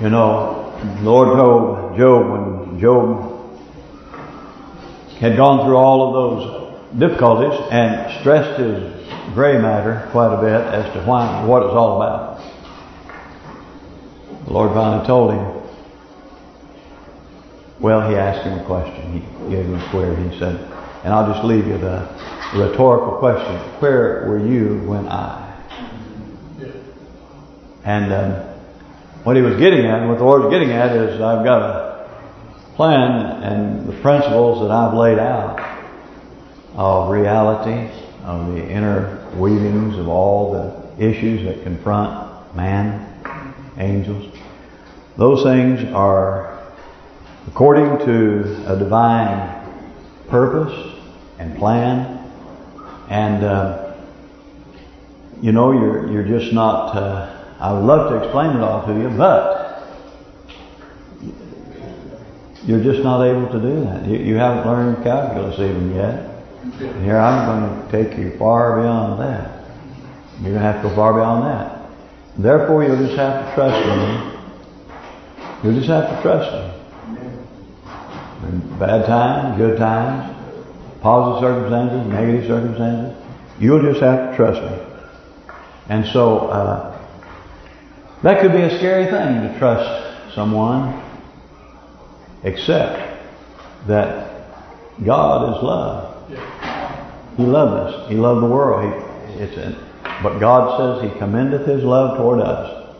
You know, Lord told Job when Job had gone through all of those difficulties and stressed his gray matter quite a bit as to why what it's all about. The Lord finally told him. Well, he asked him a question. He gave him a query. He said, and I'll just leave you the rhetorical question. Where were you when I? And um, what he was getting at, what the Lord was getting at is I've got a plan and the principles that I've laid out of reality, of the inner weavings of all the issues that confront man, angels. Those things are according to a divine purpose and plan. And uh, you know, you're you're just not. Uh, I would love to explain it all to you, but you're just not able to do that. You, you haven't learned calculus even yet. Here I'm going to take you far beyond that. You're going to have to go far beyond that. Therefore, you'll just have to trust me. You'll just have to trust me. Bad times, good times, positive circumstances, negative circumstances, you'll just have to trust me. And so, uh, that could be a scary thing to trust someone, except that God is love. He loved us. He loved the world. He, it's an, but God says He commendeth His love toward us,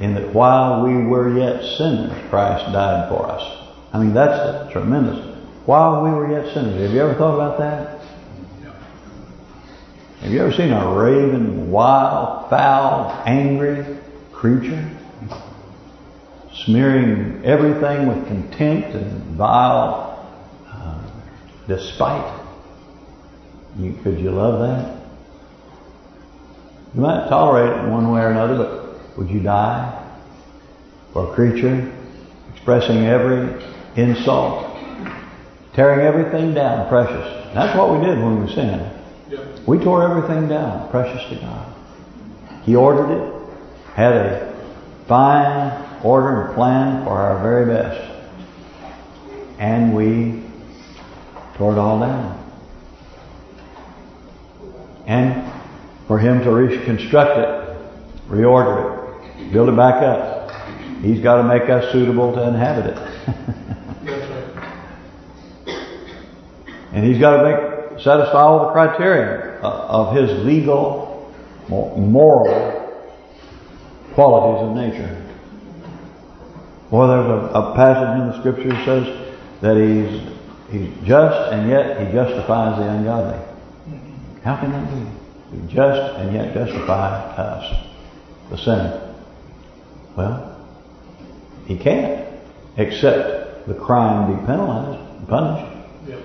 in that while we were yet sinners, Christ died for us. I mean, that's tremendous. While we were yet sinners. Have you ever thought about that? Have you ever seen a raven, wild, foul, angry creature? Smearing everything with contempt and vile uh, despite. You, could you love that? You might tolerate it one way or another, but would you die for a creature expressing every insult, tearing everything down, precious? That's what we did when we sinned. We tore everything down, precious to God. He ordered it, had a fine order and plan for our very best. And we tore it all down. And for Him to reconstruct it, reorder it, build it back up, He's got to make us suitable to inhabit it. and He's got to make satisfy all the criteria uh, of His legal, moral qualities of nature. Well, there's a, a passage in the Scripture that says that He's He's just and yet He justifies the ungodly. How can that be? Be just and yet justify us, the sinner. Well, he can't, except the crime be penalized, punished. Yep.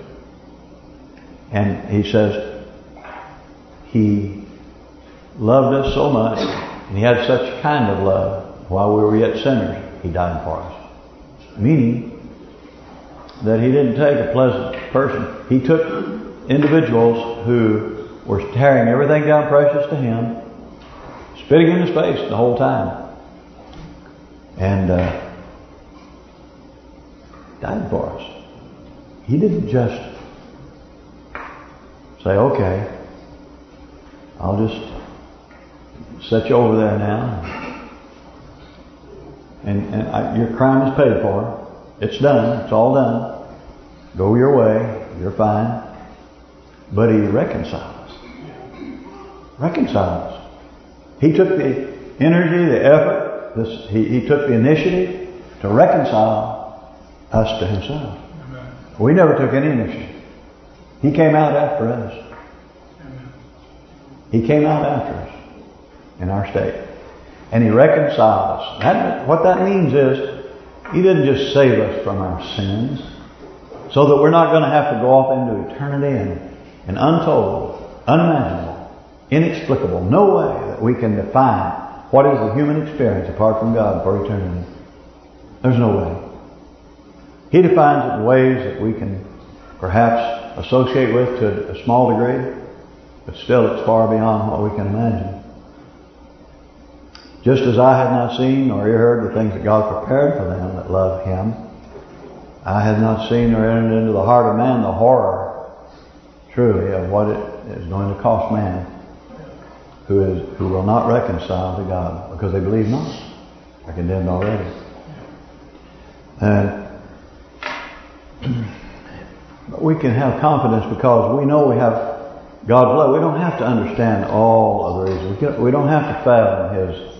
And he says, he loved us so much, and he had such kind of love, while we were yet sinners, he died for us. Meaning that he didn't take a pleasant person. He took individuals who were tearing everything down precious to him, spitting in his face the whole time. And uh, died for us. He didn't just say, okay, I'll just set you over there now. And, and I, your crime is paid for. It's done. It's all done. Go your way. You're fine. But he reconciles reconciles. He took the energy, the effort, this, he, he took the initiative to reconcile us to himself. Amen. We never took any initiative. He came out after us. Amen. He came out after us in our state. And he reconciled us. That, what that means is, he didn't just save us from our sins, so that we're not going to have to go off into eternity and, and untold, unimaginable inexplicable, no way that we can define what is the human experience apart from God for eternity. There's no way. He defines it in ways that we can perhaps associate with to a small degree, but still it's far beyond what we can imagine. Just as I had not seen nor heard the things that God prepared for them that love Him, I had not seen nor entered into the heart of man the horror, truly, of what it is going to cost man who is who will not reconcile to God because they believe not. Are condemned already. And but we can have confidence because we know we have God's love. We don't have to understand all of the reasons. We don't have to fathom His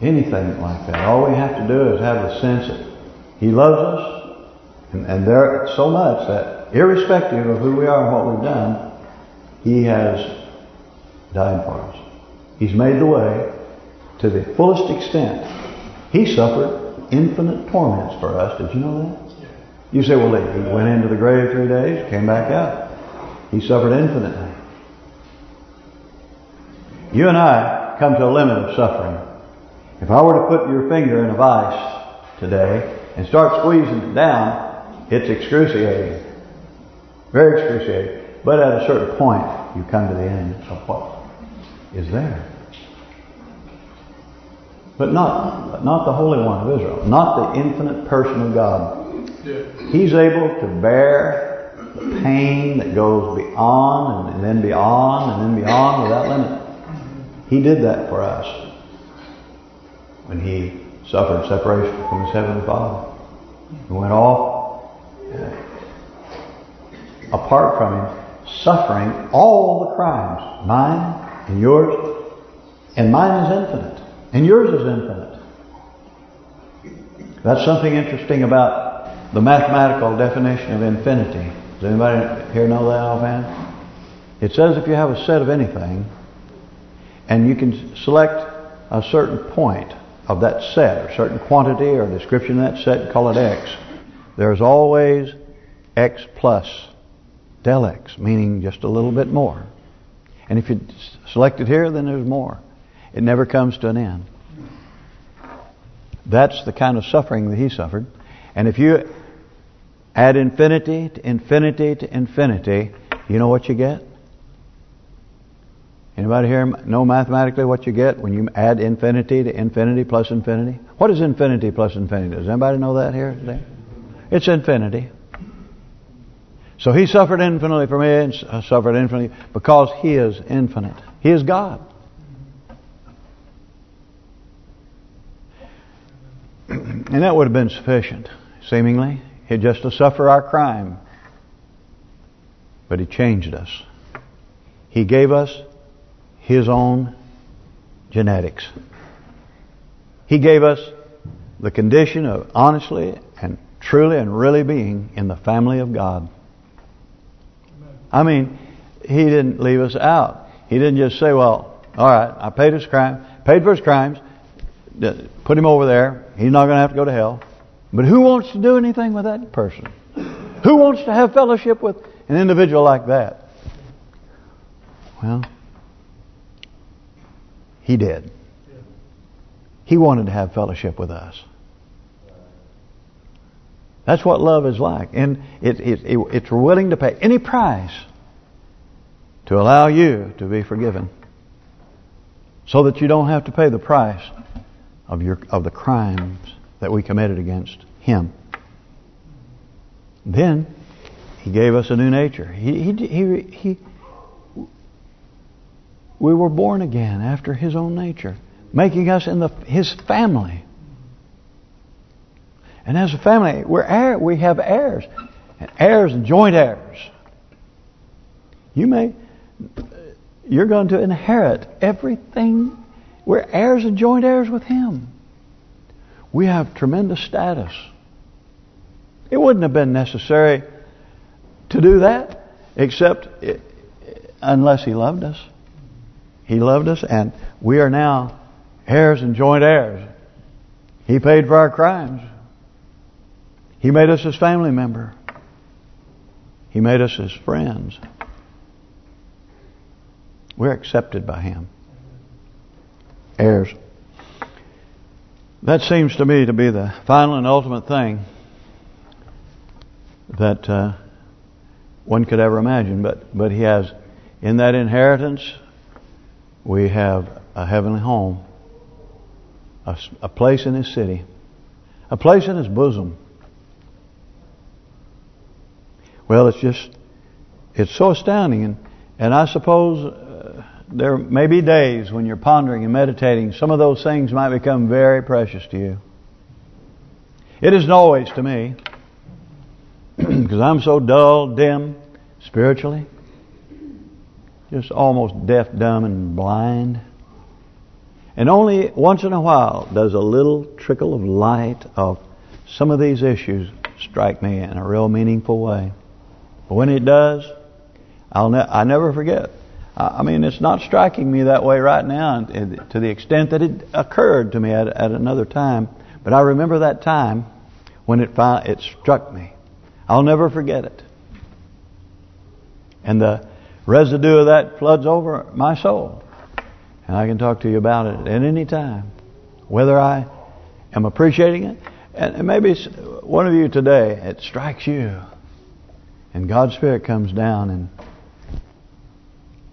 anything like that. All we have to do is have the sense that He loves us, and, and there so much that irrespective of who we are and what we've done, He has died for us. He's made the way to the fullest extent. He suffered infinite torments for us. Did you know that? You say, well, he went into the grave three days, came back out. He suffered infinitely. You and I come to a limit of suffering. If I were to put your finger in a vice today and start squeezing it down, it's excruciating. Very excruciating. But at a certain point, you come to the end of what is there. But not not the Holy One of Israel. Not the infinite person of God. He's able to bear the pain that goes beyond and then beyond and then beyond without limit. He did that for us when He suffered separation from His Heavenly Father. He went off uh, apart from Him, suffering all the crimes, mine and yours, and mine is infinite, and yours is infinite. That's something interesting about the mathematical definition of infinity. Does anybody here know that offhand? It says if you have a set of anything, and you can select a certain point of that set, or certain quantity or description of that set, call it X. There's always X plus del X, meaning just a little bit more. And if you select it here, then there's more. It never comes to an end. That's the kind of suffering that he suffered. And if you add infinity to infinity to infinity, you know what you get? Anybody here know mathematically what you get when you add infinity to infinity plus infinity? What is infinity plus infinity? Does anybody know that here today? It's infinity. So he suffered infinitely for me and uh, suffered infinitely because he is infinite. He is God. And that would have been sufficient, seemingly. He just to suffer our crime. But he changed us. He gave us his own genetics. He gave us the condition of honestly and truly and really being in the family of God. I mean, He didn't leave us out. He didn't just say, well, all right, I paid his crime, paid for his crimes, put him over there. He's not going to have to go to hell. But who wants to do anything with that person? Who wants to have fellowship with an individual like that? Well, he did. He wanted to have fellowship with us. That's what love is like. And it, it, it, it's willing to pay any price to allow you to be forgiven. So that you don't have to pay the price of your of the crimes that we committed against Him. Then He gave us a new nature. He he he, he we were born again after His own nature, making us in the His family. And as a family, we're heir, we have heirs, and heirs and joint heirs. You may, you're going to inherit everything. We're heirs and joint heirs with Him. We have tremendous status. It wouldn't have been necessary to do that, except it, unless He loved us. He loved us and we are now heirs and joint heirs. He paid for our crimes. He made us his family member. He made us his friends. We're accepted by him. Heirs. That seems to me to be the final and ultimate thing that uh, one could ever imagine. But but he has in that inheritance we have a heavenly home. a, a place in his city, a place in his bosom. Well, it's just, it's so astounding. And, and I suppose uh, there may be days when you're pondering and meditating, some of those things might become very precious to you. It isn't always to me, because I'm so dull, dim, spiritually. Just almost deaf, dumb, and blind. And only once in a while does a little trickle of light of some of these issues strike me in a real meaningful way. But when it does, I'll ne I never forget. I mean, it's not striking me that way right now to the extent that it occurred to me at, at another time. But I remember that time when it it struck me. I'll never forget it. And the residue of that floods over my soul. And I can talk to you about it at any time. Whether I am appreciating it. And maybe one of you today, it strikes you. And God's Spirit comes down and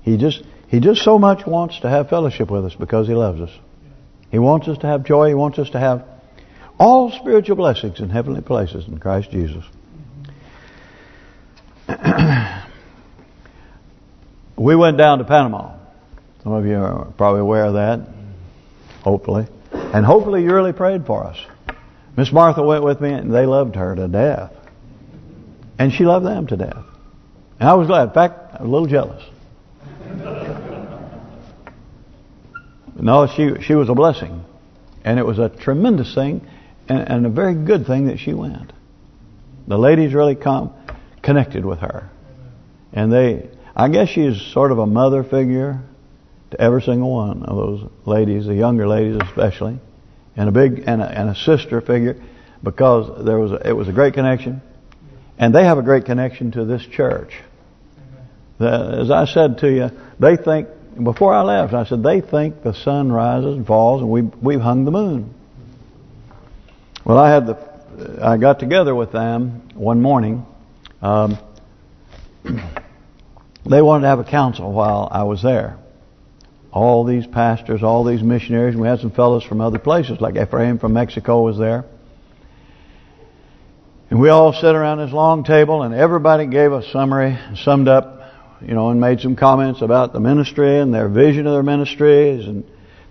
He just He just so much wants to have fellowship with us because He loves us. He wants us to have joy. He wants us to have all spiritual blessings in heavenly places in Christ Jesus. we went down to Panama. Some of you are probably aware of that, hopefully. And hopefully you really prayed for us. Miss Martha went with me and they loved her to death. And she loved them to death. And I was glad. In fact, I was a little jealous. no, she she was a blessing. And it was a tremendous thing and, and a very good thing that she went. The ladies really come connected with her. And they, I guess she is sort of a mother figure to every single one of those ladies, the younger ladies especially, and a big and a, and a sister figure, because there was a, it was a great connection, and they have a great connection to this church. The, as I said to you, they think before I left, I said they think the sun rises and falls, and we we've hung the moon. Well, I had the I got together with them one morning. Um, they wanted to have a council while I was there. All these pastors, all these missionaries. We had some fellows from other places, like Ephraim from Mexico was there. And we all sat around this long table, and everybody gave a summary, summed up, you know, and made some comments about the ministry and their vision of their ministries and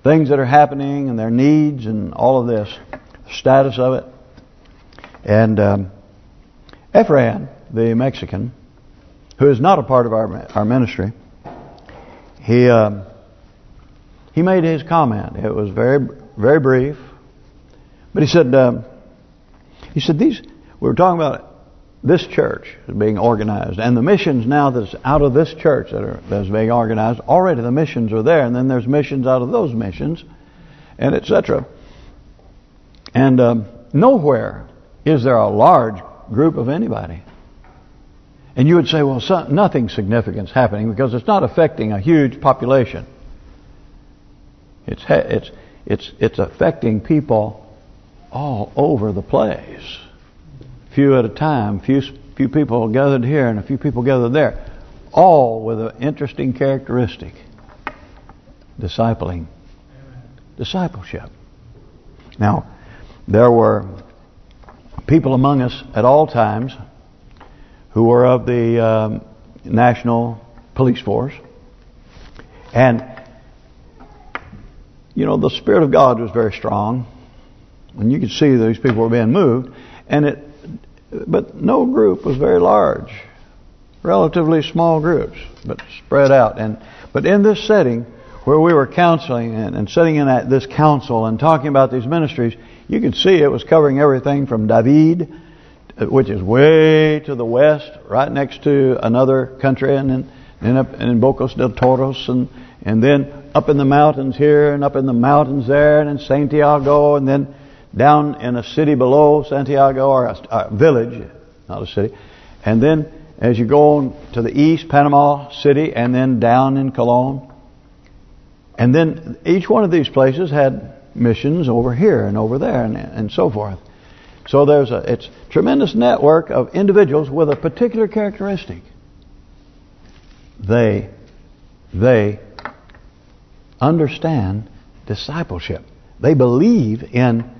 things that are happening and their needs and all of this, status of it. And um, Ephraim, the Mexican, who is not a part of our our ministry, he um, he made his comment. It was very very brief, but he said um, he said these we were talking about this church being organized and the missions now that's out of this church that are that's being organized already the missions are there and then there's missions out of those missions and etc and um, nowhere is there a large group of anybody and you would say, well, some, nothing significant is happening because it's not affecting a huge population. It's it's it's it's affecting people all over the place, few at a time, few few people gathered here and a few people gathered there, all with an interesting characteristic: discipling, discipleship. Now, there were people among us at all times who were of the um, National Police Force. And, you know, the Spirit of God was very strong. And you could see these people were being moved. and it, But no group was very large. Relatively small groups, but spread out. And But in this setting, where we were counseling and, and sitting in that, this council and talking about these ministries, you could see it was covering everything from David Uh, which is way to the west, right next to another country, and then, then up in Bocas del Toros, and and then up in the mountains here, and up in the mountains there, and in Santiago, and then down in a city below Santiago, or a, a village, not a city, and then as you go on to the east, Panama City, and then down in Colon. And then each one of these places had missions over here and over there and, and so forth. So there's a it's tremendous network of individuals with a particular characteristic. They they understand discipleship. They believe in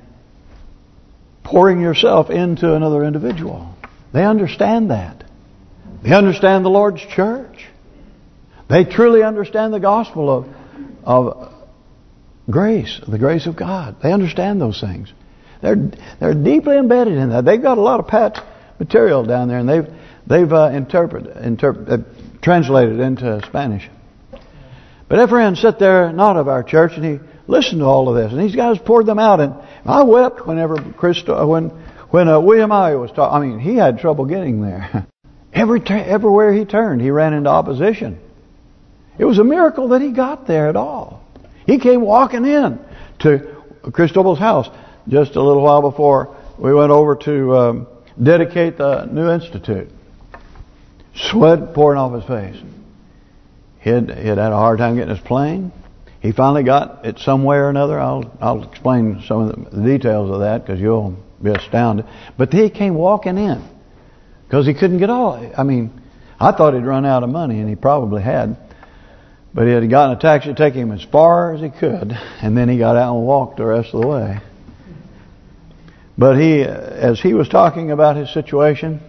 pouring yourself into another individual. They understand that. They understand the Lord's church. They truly understand the gospel of of grace, the grace of God. They understand those things. They're they're deeply embedded in that. They've got a lot of pat material down there, and they've they've uh, interpreted, interpret, uh, translated into Spanish. But Ephraim sat there, not of our church, and he listened to all of this, and these guys poured them out. And I wept whenever Christo, when when uh, William I was talking. I mean, he had trouble getting there. Every everywhere he turned, he ran into opposition. It was a miracle that he got there at all. He came walking in to Cristobal's house just a little while before we went over to um, dedicate the new institute. Sweat pouring off his face. He had, he had had a hard time getting his plane. He finally got it some way or another. I'll I'll explain some of the details of that because you'll be astounded. But he came walking in because he couldn't get all. I mean, I thought he'd run out of money, and he probably had. But he had gotten a taxi to take him as far as he could, and then he got out and walked the rest of the way. But he, as he was talking about his situation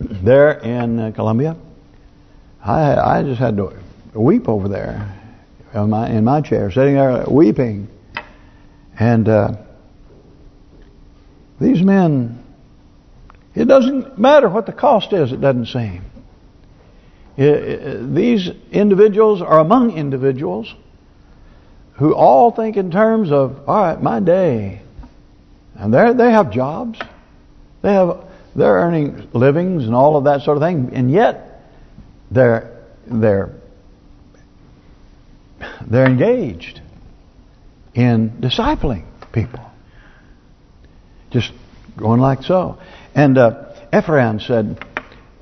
there in uh, Colombia, I I just had to weep over there in my in my chair, sitting there weeping. And uh, these men, it doesn't matter what the cost is. It doesn't seem. It, these individuals are among individuals who all think in terms of, all right, my day. And they they have jobs. They have they're earning livings and all of that sort of thing. And yet they're they're they're engaged in discipling people. Just going like so. And uh, Ephraim said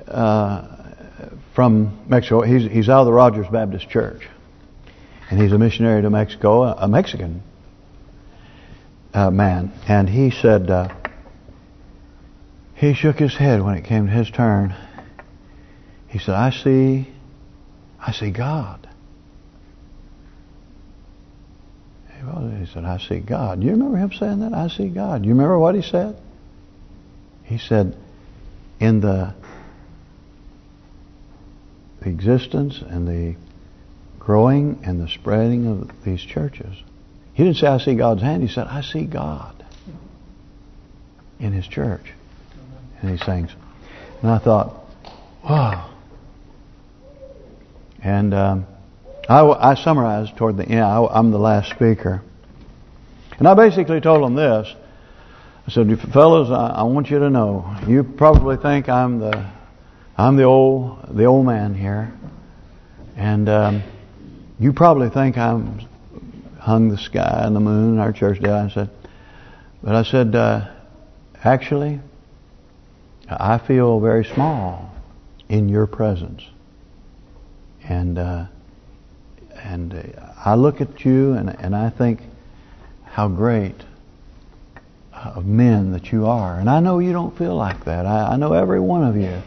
uh, from Mexico, he's he's out of the Rogers Baptist Church. And he's a missionary to Mexico, a Mexican uh, man. And he said, uh, he shook his head when it came to his turn. He said, I see, I see God. He said, I see God. Do you remember him saying that? I see God. Do you remember what he said? He said, in the, the existence and the growing and the spreading of these churches. He didn't say, I see God's hand. He said, I see God in His church. And these things. And I thought, wow. And um, I, I summarized toward the end. I, am the last speaker. And I basically told them this. I said, fellas, I, I want you to know, you probably think I'm the I'm the old the old man here. And um, you probably think I'm hung the sky and the moon our church did. I said, but I said, uh, actually, I feel very small in your presence. And uh, and I look at you and and I think how great of men that you are. And I know you don't feel like that. I, I know every one of you.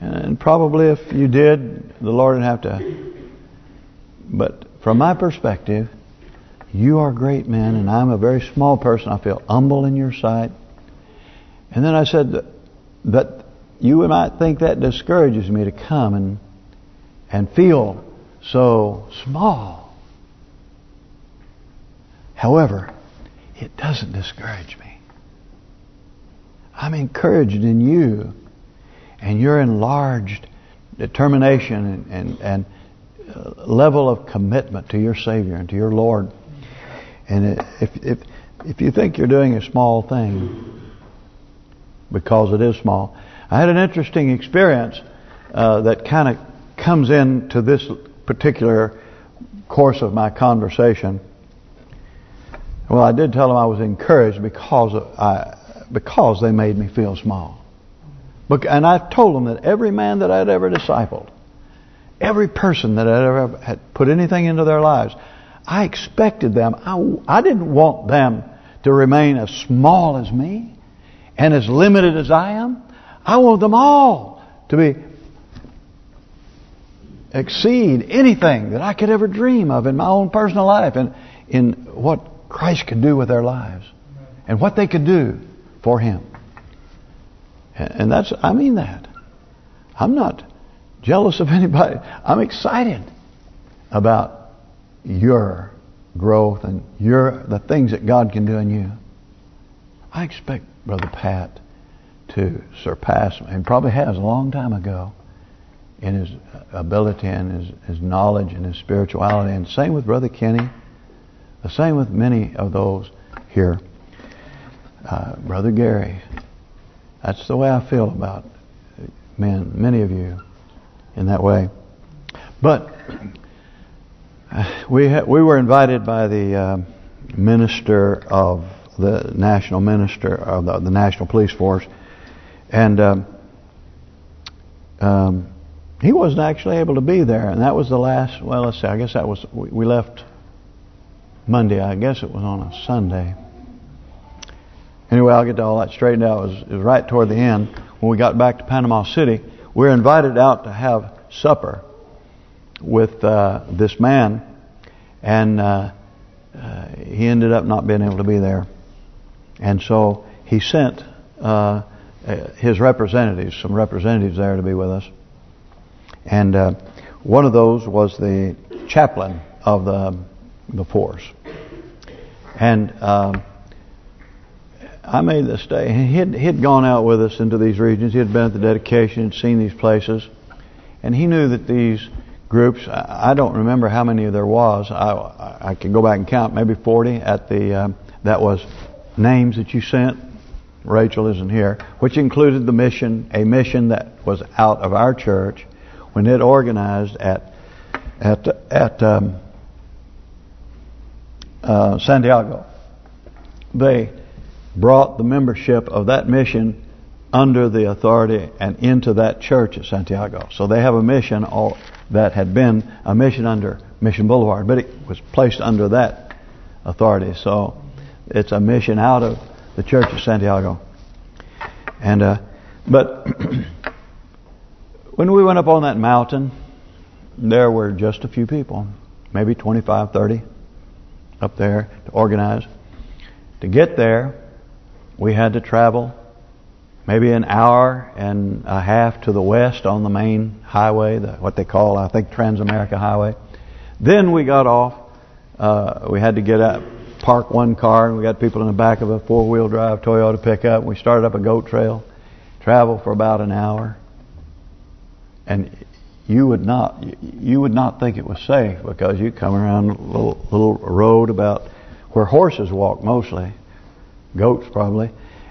And probably if you did, the Lord would have to. But from my perspective, you are great men, and I'm a very small person. I feel humble in your sight. And then I said that you might think that discourages me to come and and feel so small. However, it doesn't discourage me. I'm encouraged in you and your enlarged determination and, and, and uh, level of commitment to your Savior and to your Lord. And if if if you think you're doing a small thing, because it is small, I had an interesting experience uh, that kind of comes into this particular course of my conversation. Well, I did tell them I was encouraged because I because they made me feel small. And I told them that every man that I'd ever discipled, every person that I'd ever had put anything into their lives, I expected them. I, I didn't want them to remain as small as me and as limited as I am. I want them all to be exceed anything that I could ever dream of in my own personal life and in what Christ could do with their lives. And what they could do for Him. And that's, I mean that. I'm not jealous of anybody. I'm excited about your growth and your the things that God can do in you. I expect Brother Pat to surpass and probably has a long time ago, in his ability and his, his knowledge and his spirituality. And same with Brother Kenny. The same with many of those here. Uh, Brother Gary. That's the way I feel about men, many of you in that way. But we we were invited by the uh, minister of the national minister of the, the national police force, and um, um, he wasn't actually able to be there, and that was the last. Well, let's see. I guess that was we, we left Monday. I guess it was on a Sunday. Anyway, I'll get to all that straightened out. It was, it was right toward the end when we got back to Panama City. We were invited out to have supper with uh, this man, and uh, uh, he ended up not being able to be there. And so he sent uh, his representatives, some representatives there to be with us. And uh, one of those was the chaplain of the the force. And um, I made this day. He'd, he'd gone out with us into these regions. He had been at the dedication, had seen these places. And he knew that these groups, I don't remember how many there was. I I could go back and count, maybe 40 at the, um, that was names that you sent. Rachel isn't here, which included the mission, a mission that was out of our church when it organized at at at um, uh, Santiago. They brought the membership of that mission under the authority and into that church at Santiago. So they have a mission all that had been a mission under Mission Boulevard, but it was placed under that authority. So it's a mission out of the church of Santiago. And uh, but when we went up on that mountain, there were just a few people, maybe 25, 30 up there to organize. To get there, we had to travel maybe an hour and a half to the west on the main highway, the, what they call, I think, Transamerica Highway. Then we got off. Uh, we had to get up, park one car, and we got people in the back of a four-wheel drive Toyota pickup. We started up a goat trail, traveled for about an hour, and you would not you would not think it was safe because you come around a little, little road about where horses walk mostly, goats probably,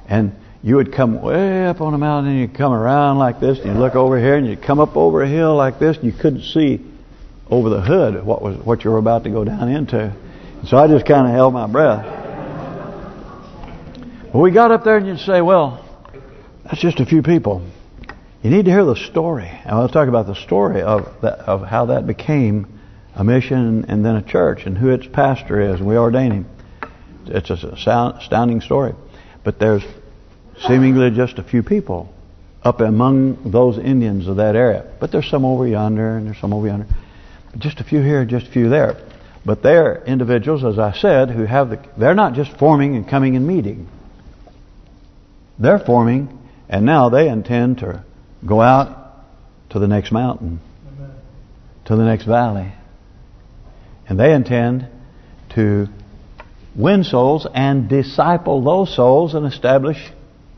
and you would come way up on a mountain and you'd come around like this and you'd look over here and you'd come up over a hill like this and you couldn't see over the hood what was what you were about to go down into. So I just kind of held my breath. Well, we got up there and you'd say, well, that's just a few people. You need to hear the story. And I'll talk about the story of that, of how that became a mission and then a church and who its pastor is. And we ordain him. It's a astounding story. But there's seemingly just a few people up among those Indians of that area. But there's some over yonder and there's some over yonder. Just a few here, just a few there. But they're individuals, as I said, who have the... They're not just forming and coming and meeting. They're forming, and now they intend to Go out to the next mountain, Amen. to the next valley. And they intend to win souls and disciple those souls and establish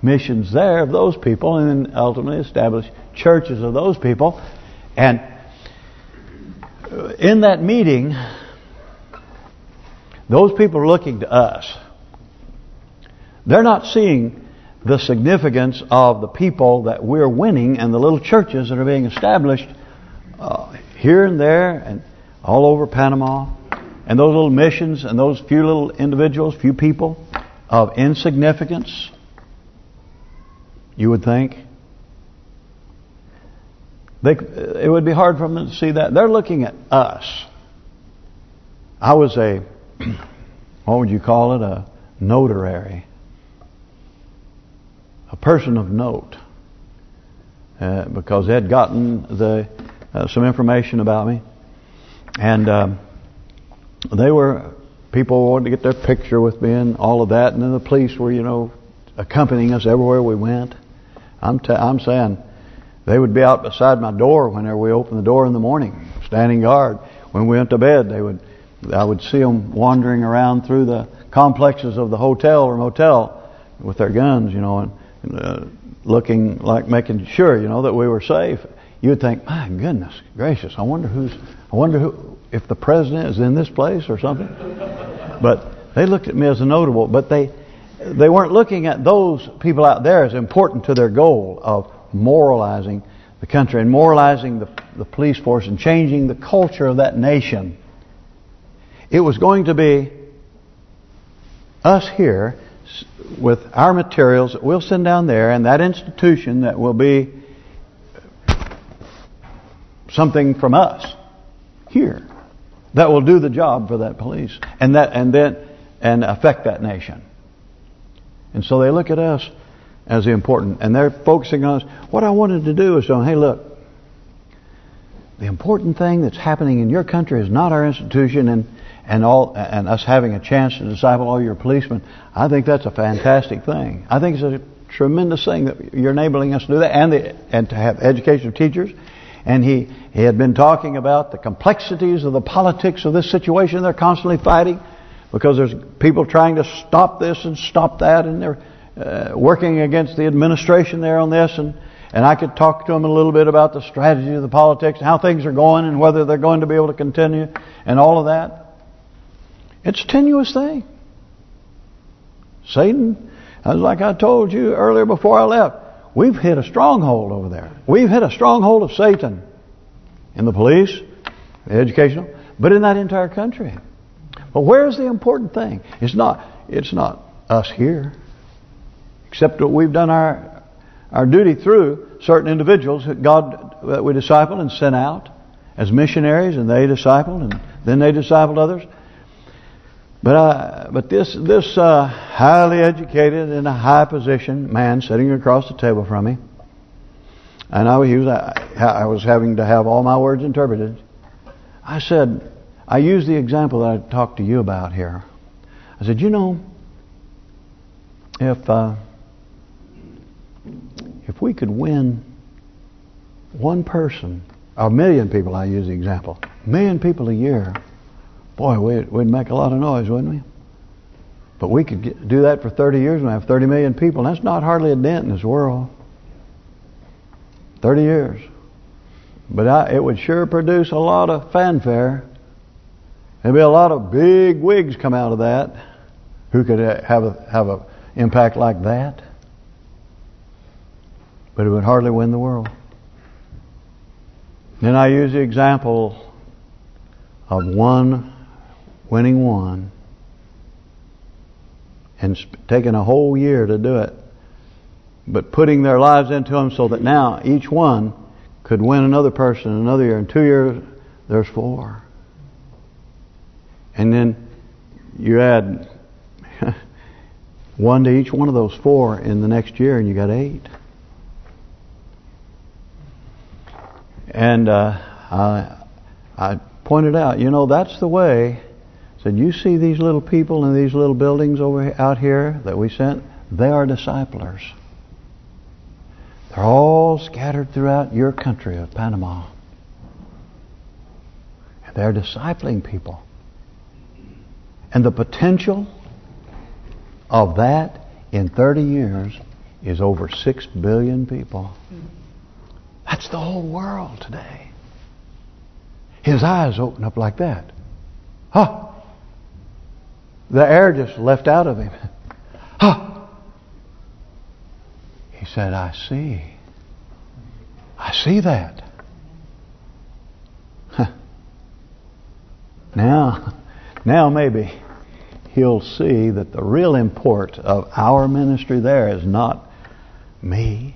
missions there of those people and then ultimately establish churches of those people. And in that meeting, those people are looking to us. They're not seeing the significance of the people that we're winning and the little churches that are being established uh, here and there and all over Panama and those little missions and those few little individuals, few people of insignificance, you would think. They, it would be hard for them to see that. They're looking at us. I was a, what would you call it, a notary a person of note uh, because they had gotten the uh, some information about me, and um, they were people wanted to get their picture with me and all of that. And then the police were, you know, accompanying us everywhere we went. I'm I'm saying they would be out beside my door whenever we opened the door in the morning, standing guard. When we went to bed, they would I would see them wandering around through the complexes of the hotel or motel with their guns, you know, and, and uh, looking like making sure, you know, that we were safe. You would think, my goodness gracious, I wonder who's, I wonder who, if the president is in this place or something. but they looked at me as a notable, but they they weren't looking at those people out there as important to their goal of moralizing the country and moralizing the, the police force and changing the culture of that nation. It was going to be us here with our materials that we'll send down there and that institution that will be something from us here that will do the job for that police and that and then and affect that nation. And so they look at us as the important and they're focusing on us. What I wanted to do is say, hey look, the important thing that's happening in your country is not our institution and and all and us having a chance to disciple all your policemen. I think that's a fantastic thing. I think it's a tremendous thing that you're enabling us to do that and the, and to have education teachers. And he he had been talking about the complexities of the politics of this situation. They're constantly fighting because there's people trying to stop this and stop that, and they're uh, working against the administration there on this and and I could talk to them a little bit about the strategy of the politics, how things are going, and whether they're going to be able to continue, and all of that. It's a tenuous thing. Satan, like I told you earlier before I left, we've hit a stronghold over there. We've hit a stronghold of Satan in the police, educational, but in that entire country. But where's the important thing? It's not it's not us here. Except that we've done our our duty through certain individuals that God that we discipled and sent out as missionaries, and they discipled, and then they discipled others. But uh, but this this uh, highly educated in a high position man sitting across the table from me, and I was I was having to have all my words interpreted. I said, I used the example that I talked to you about here. I said, you know, if uh, if we could win one person, a million people, I use the example, a million people a year Boy, we'd, we'd make a lot of noise, wouldn't we? But we could get, do that for 30 years and have 30 million people. That's not hardly a dent in this world. 30 years. But I, it would sure produce a lot of fanfare. There'd be a lot of big wigs come out of that who could uh, have a have a impact like that. But it would hardly win the world. Then I use the example of one winning one and taking a whole year to do it but putting their lives into them so that now each one could win another person in another year in two years there's four and then you add one to each one of those four in the next year and you got eight and uh, I, I pointed out you know that's the way said, you see these little people in these little buildings over out here that we sent? They are disciplers. They're all scattered throughout your country of Panama. And they're discipling people. And the potential of that in 30 years is over 6 billion people. That's the whole world today. His eyes open up like that. Huh? The air just left out of him. Huh. He said, I see. I see that. Huh. Now, now maybe he'll see that the real import of our ministry there is not me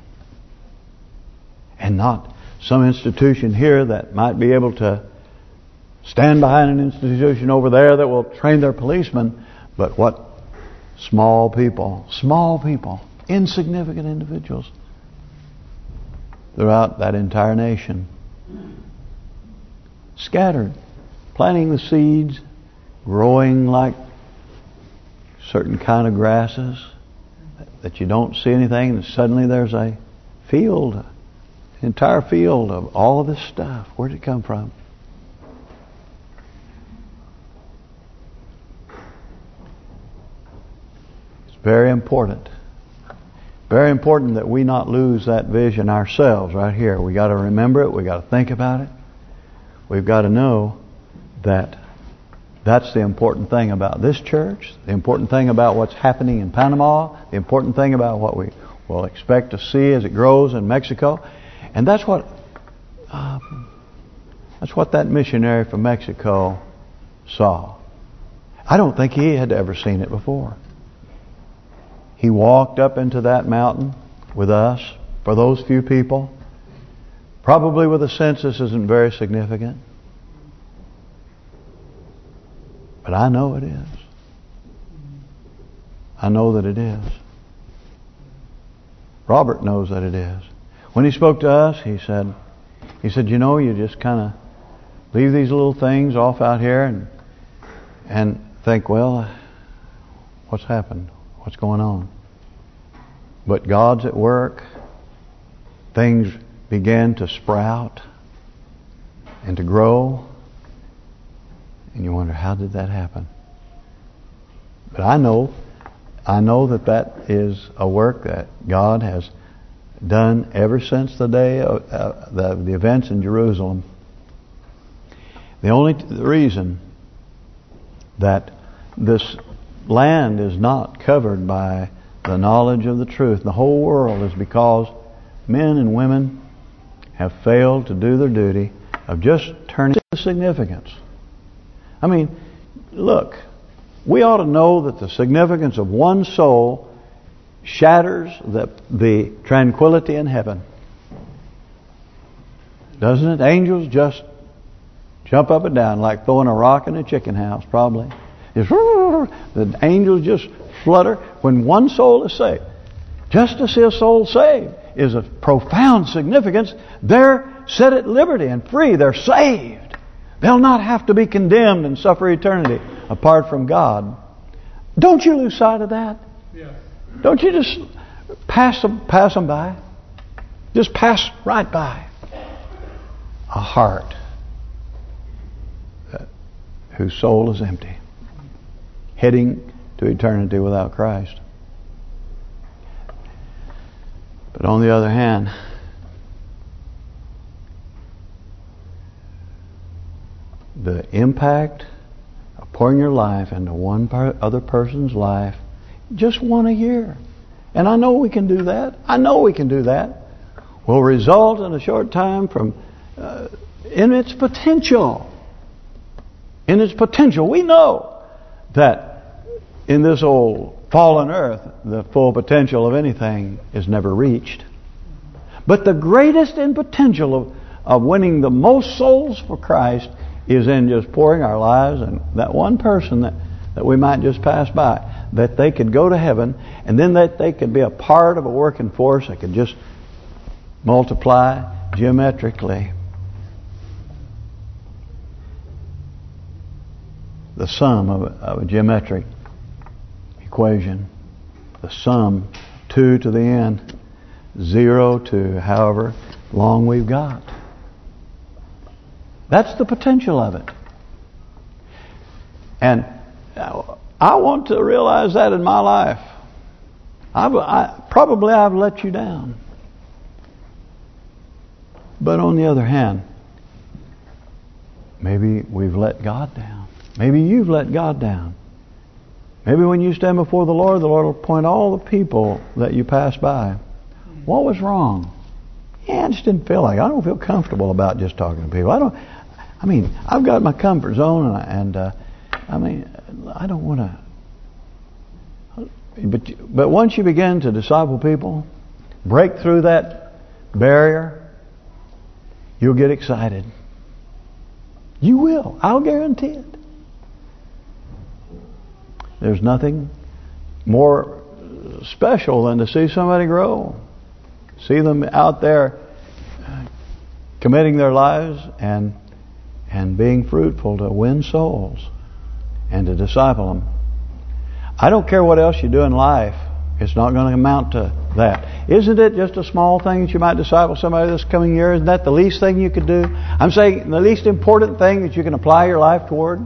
and not some institution here that might be able to stand behind an institution over there that will train their policemen, but what small people, small people, insignificant individuals throughout that entire nation. Scattered, planting the seeds, growing like certain kind of grasses that you don't see anything and suddenly there's a field, an entire field of all of this stuff. Where did it come from? It's very important. Very important that we not lose that vision ourselves right here. We got to remember it. We got to think about it. We've got to know that that's the important thing about this church, the important thing about what's happening in Panama, the important thing about what we will expect to see as it grows in Mexico. And that's what uh, that's what that missionary from Mexico saw. I don't think he had ever seen it before. He walked up into that mountain with us, for those few people, probably with a this isn't very significant. But I know it is. I know that it is. Robert knows that it is. When he spoke to us, he said, he said, you know, you just kind of leave these little things off out here and and think, well, what's happened? What's going on? But God's at work. Things began to sprout and to grow. And you wonder, how did that happen? But I know, I know that that is a work that God has done ever since the day of uh, the, the events in Jerusalem. The only the reason that this land is not covered by the knowledge of the truth, the whole world, is because men and women have failed to do their duty of just turning to significance. I mean, look, we ought to know that the significance of one soul shatters the, the tranquility in heaven. Doesn't it? Angels just jump up and down like throwing a rock in a chicken house, probably. It's, the angels just flutter when one soul is saved. Just to see a soul saved is of profound significance. They're set at liberty and free. They're saved. They'll not have to be condemned and suffer eternity apart from God. Don't you lose sight of that? Yeah. Don't you just pass them, pass them by? Just pass right by. A heart whose soul is empty, heading to eternity without Christ. But on the other hand, the impact of pouring your life into one other person's life, just one a year. And I know we can do that. I know we can do that. Will result in a short time from uh, in its potential. In its potential. We know that in this old fallen earth, the full potential of anything is never reached. But the greatest in potential of, of winning the most souls for Christ is in just pouring our lives and that one person that, that we might just pass by, that they could go to heaven and then that they could be a part of a working force that could just multiply geometrically. The sum of a, of a geometric equation, the sum, 2 to the n, 0 to however long we've got. That's the potential of it. And I want to realize that in my life. I've, I, probably I've let you down. But on the other hand, maybe we've let God down. Maybe you've let God down. Maybe when you stand before the Lord, the Lord will point all the people that you pass by. What was wrong? Yeah, I just didn't feel like I don't feel comfortable about just talking to people. I don't. I mean, I've got my comfort zone, and, and uh, I mean, I don't want to. But but once you begin to disciple people, break through that barrier, you'll get excited. You will. I'll guarantee it. There's nothing more special than to see somebody grow. See them out there committing their lives and and being fruitful to win souls and to disciple them. I don't care what else you do in life. It's not going to amount to that. Isn't it just a small thing that you might disciple somebody this coming year? Isn't that the least thing you could do? I'm saying the least important thing that you can apply your life toward.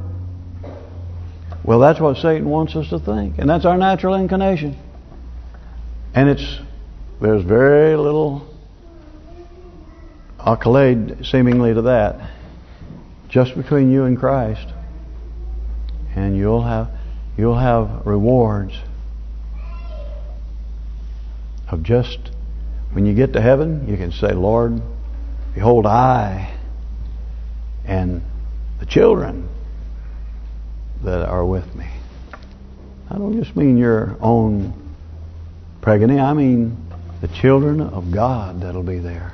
Well, that's what Satan wants us to think. And that's our natural inclination. And it's there's very little accolade seemingly to that. Just between you and Christ. And you'll have you'll have rewards of just when you get to heaven, you can say, Lord, behold I and the children that are with me. I don't just mean your own progeny. I mean the children of God that'll be there.